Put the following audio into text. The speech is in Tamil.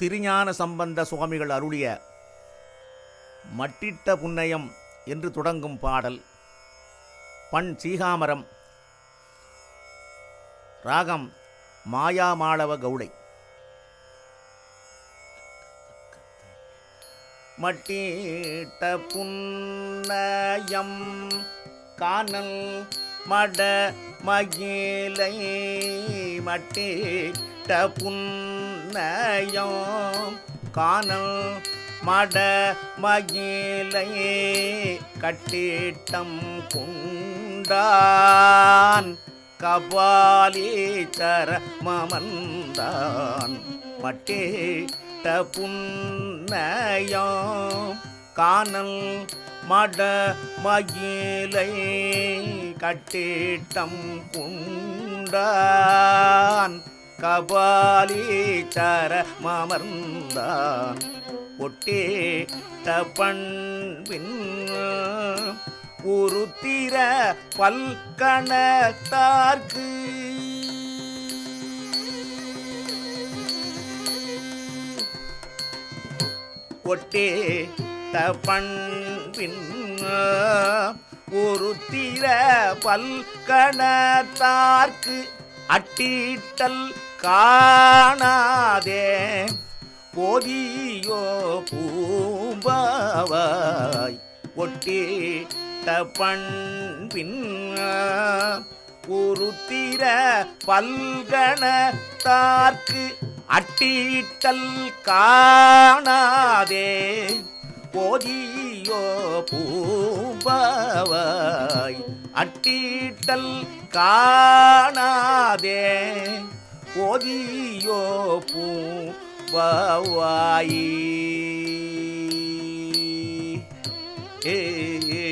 திருஞான சம்பந்த சுவாமிகள் அருளிய மட்டிட்ட புன்னயம் என்று தொடங்கும் பாடல் பண் சீகாமரம் ராகம் மாயாமாளவ கவுளை மட்டிட்ட புன்னயம் காணல் மட மகிலை மட்டிட்ட புன்னயம். காணல் மட மகிலை கட்டிட்டம் குண்டான். கபாலீச்சர மமந்தான் மட்டிட்ட புன்னயம். காணல் மட மகிலை கட்டிட்டம் குண்டான். கபாலீச்சர மமர்ந்தான். ஒட்டேட்ட பண்பின் உருத்திர பல்கணத்தார்க்கு. ஒட்டே பண்பின் உருத்திர பல்கணத்தார்க்கு அட்டீட்டல் காணாதே. போதியோ பூம்பாவாய் ஒட்டேட்ட பண்பின் உருத்திர பல்கணத்தார்க்கு அட்டீட்டல் காணாதே. போதியோ பூம்பாவாய் அட்டீட்டல் காணாதே. போதியோ பூம்பாவாய். ஏ.